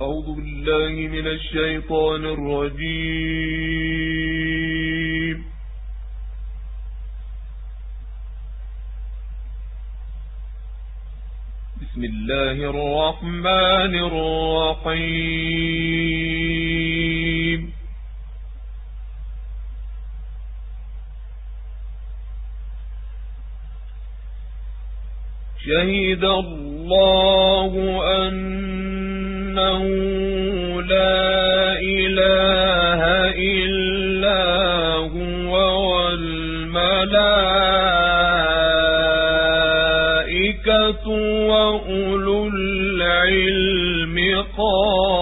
أعوذ بالله من الشيطان الرجيم. بسم الله الرحمن الرحيم. شهد الله أنه لا إله إلا هو والملائكة وأولو العلم قائما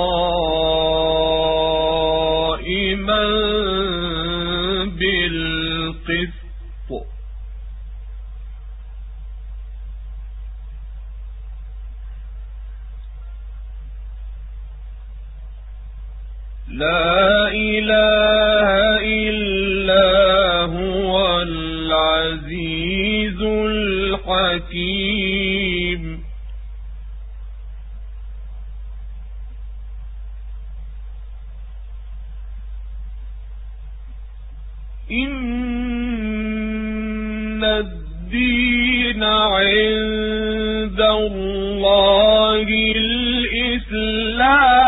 الحكيم إن الدين عند الله الإسلام.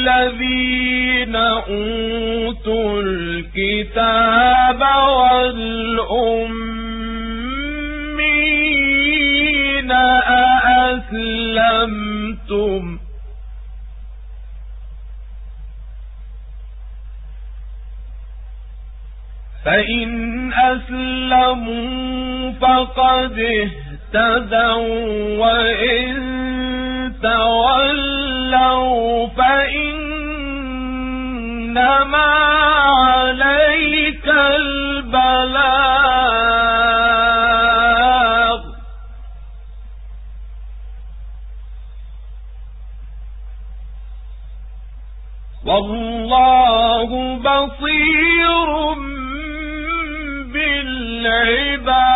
للذين أوتوا الكتاب والأمين أأسلمتم؟ فإن أسلموا فقد اهتدوا وإن تولوا فإنما عليك البلاغ. والله بصير بالعباد.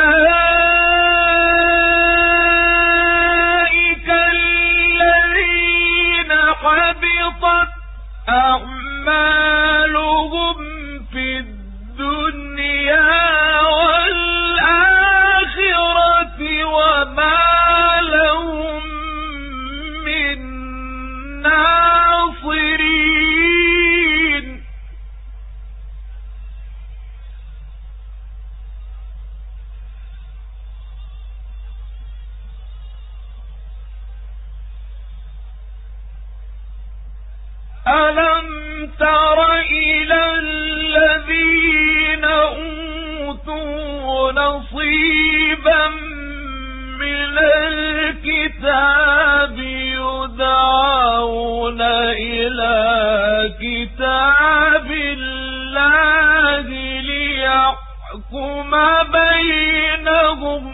ولا تر إلى الذين أوتوا نصيبا من الكتاب يدعون إلى كتاب الله ليحكم بينهم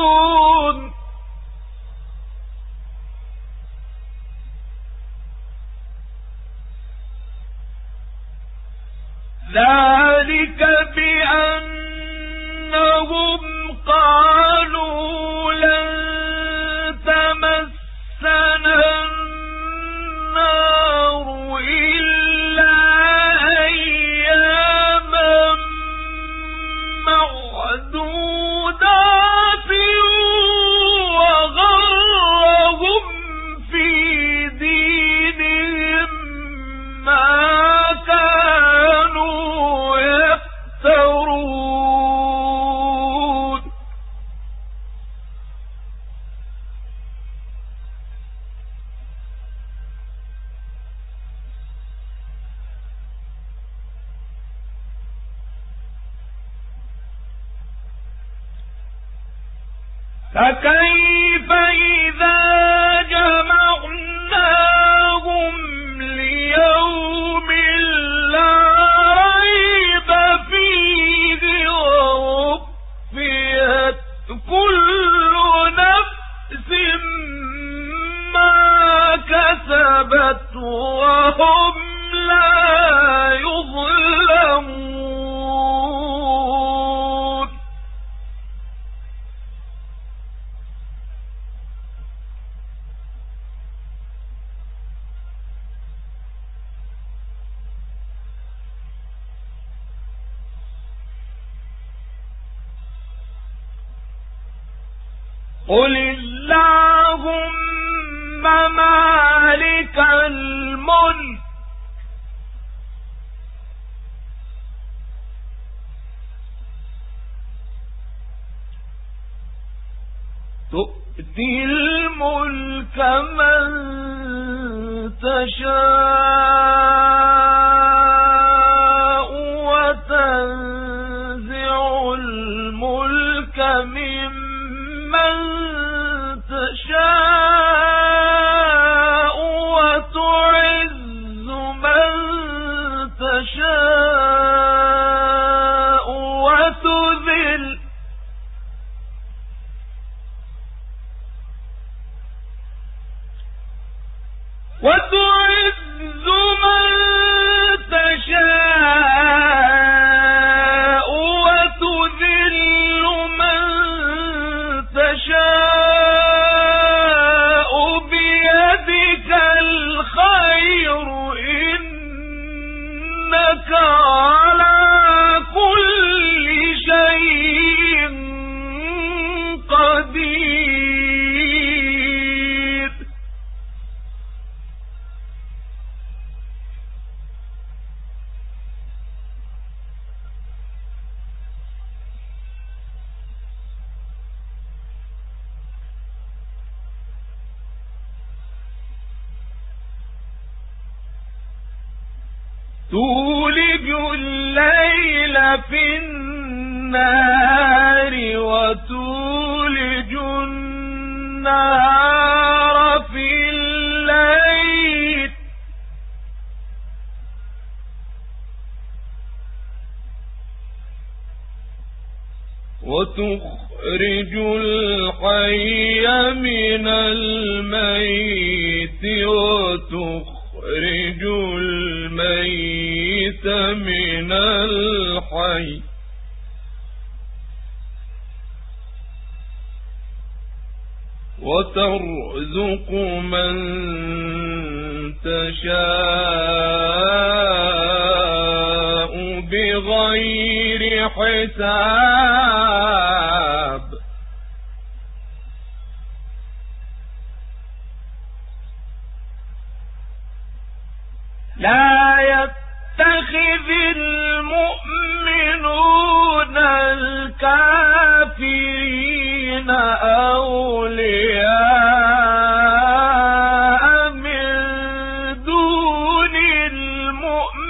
Gracias. وتخرج الميت من الحي. وترزق من تشاء بغير حساب. الكافرين أولياء من دون المؤمنين.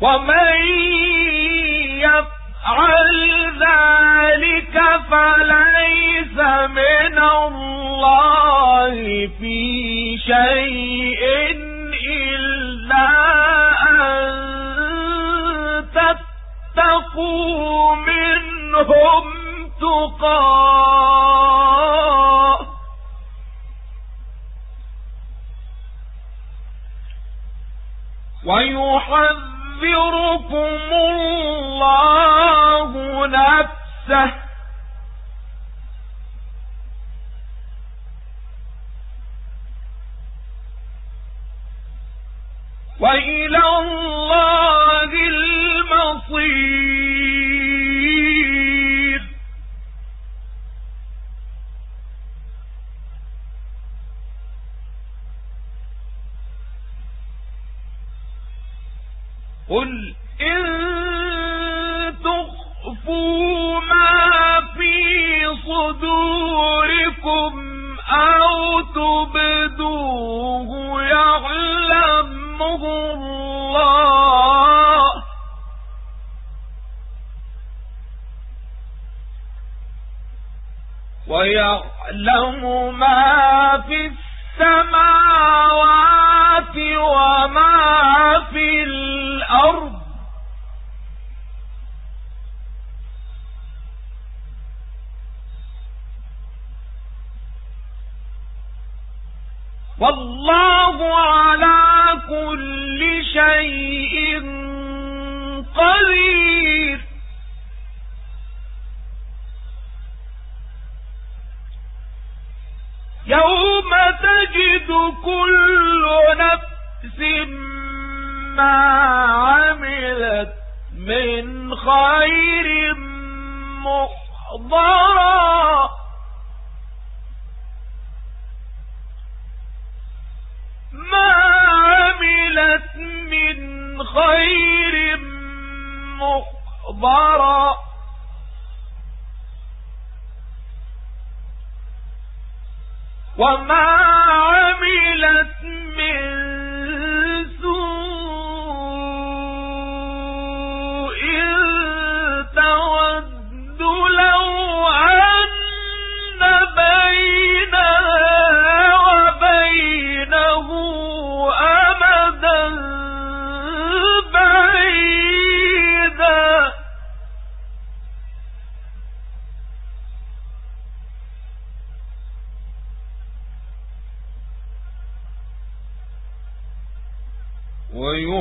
ومن يفعل ذلك فليس من الله في شيء إلا أن تتقوا منهم تقاة. ويحذركم الله نفسه وإلى الله المصير. ويعلم ما في السماوات وما في الأرض والله على كل شيء قدير تجد كل نفس ما عملت من خير محضرا. ما عملت من خير محضرا. وما عملت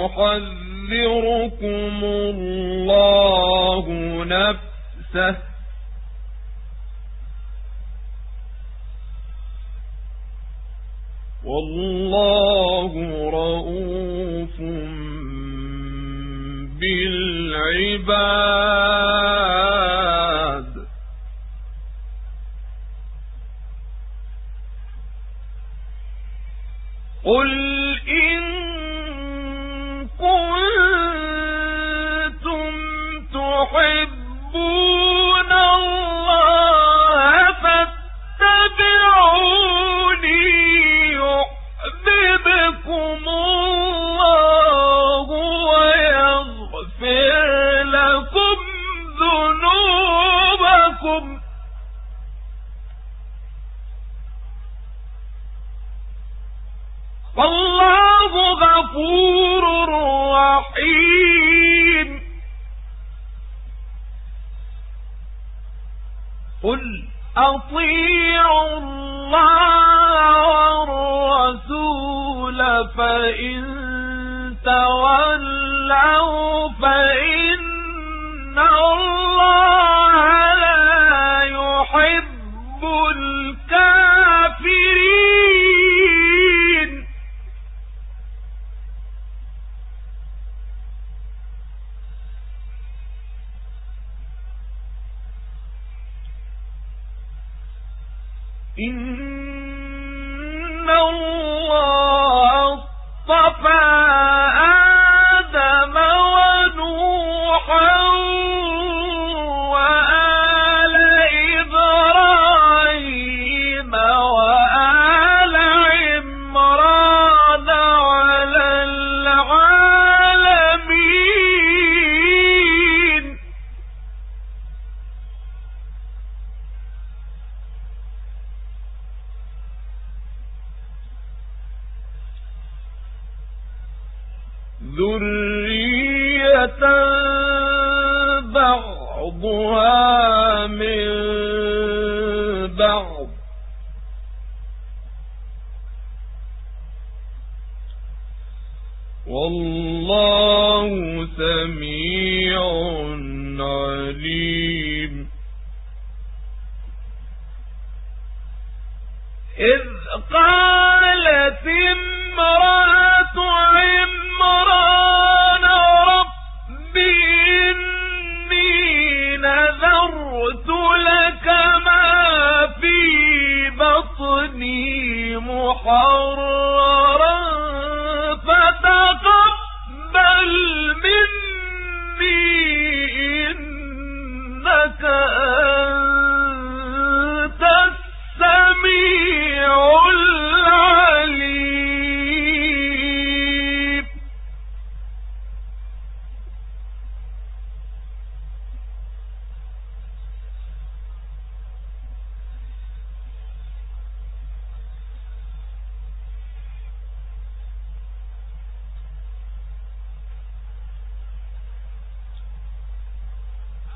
ويحذركم الله نفسه والله رؤوف بالعباد قل أطيعوا الله والرسول فإن تولوا فإن الله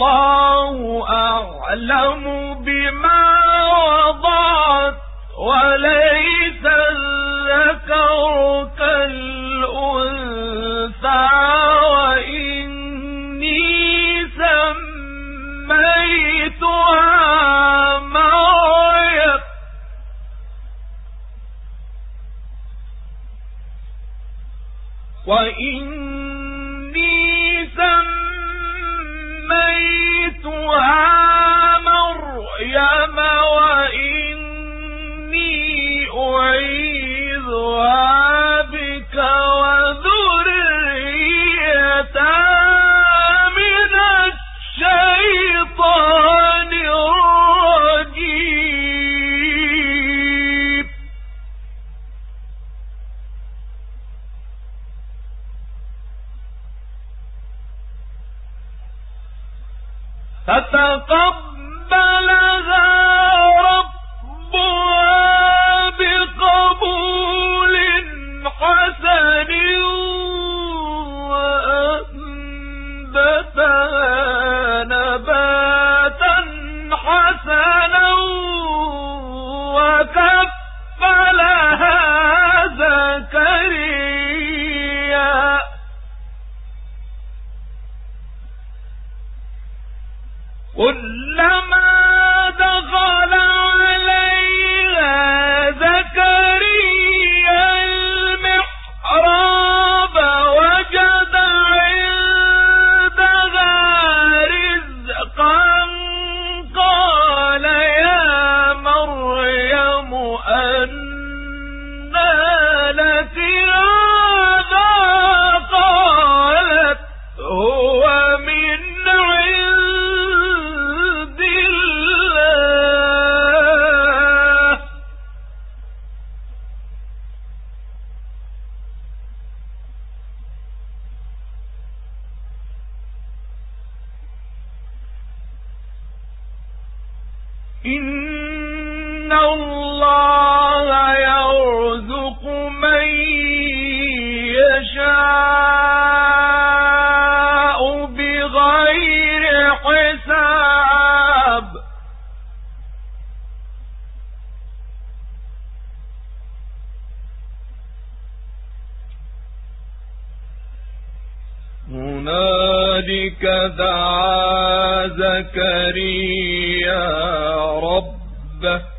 والله أعلم بما وضعت وليس الذكر كالأنثى وإني سميتها مريم. وإني سميتها فتقبلها هنالك دعا زكريا ربه.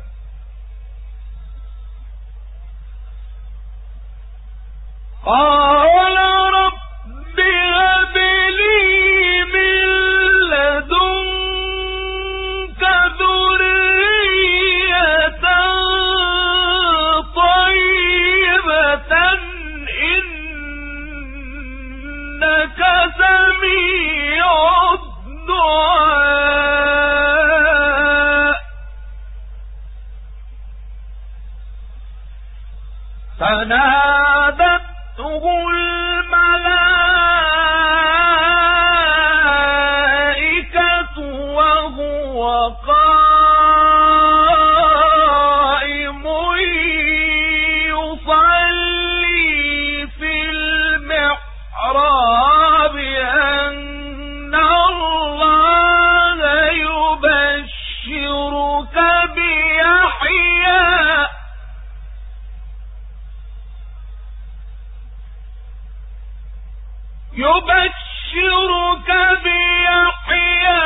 يبشرك بيحيى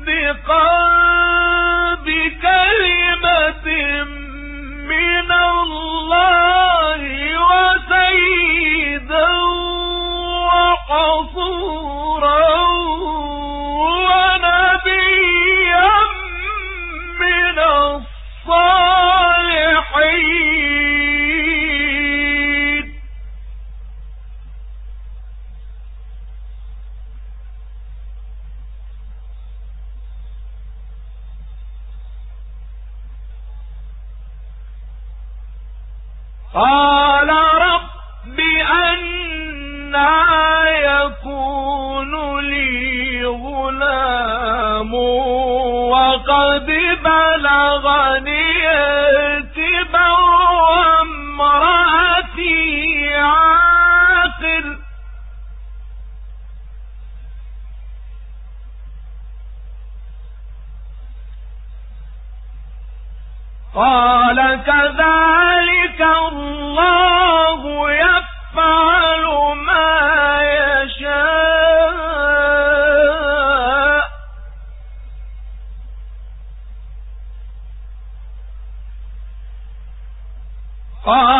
مصدقا قال رب أنا يكون لي غلام وقد بلغني Oh وامرأتي عاقل قال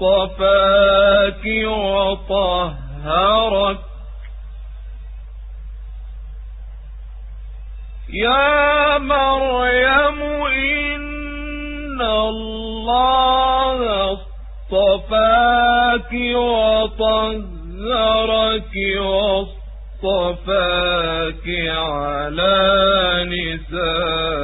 اصطفاك وطهرك. يا مريم إن الله اصطفاك وطهرك طهرك واصطفاك على نساء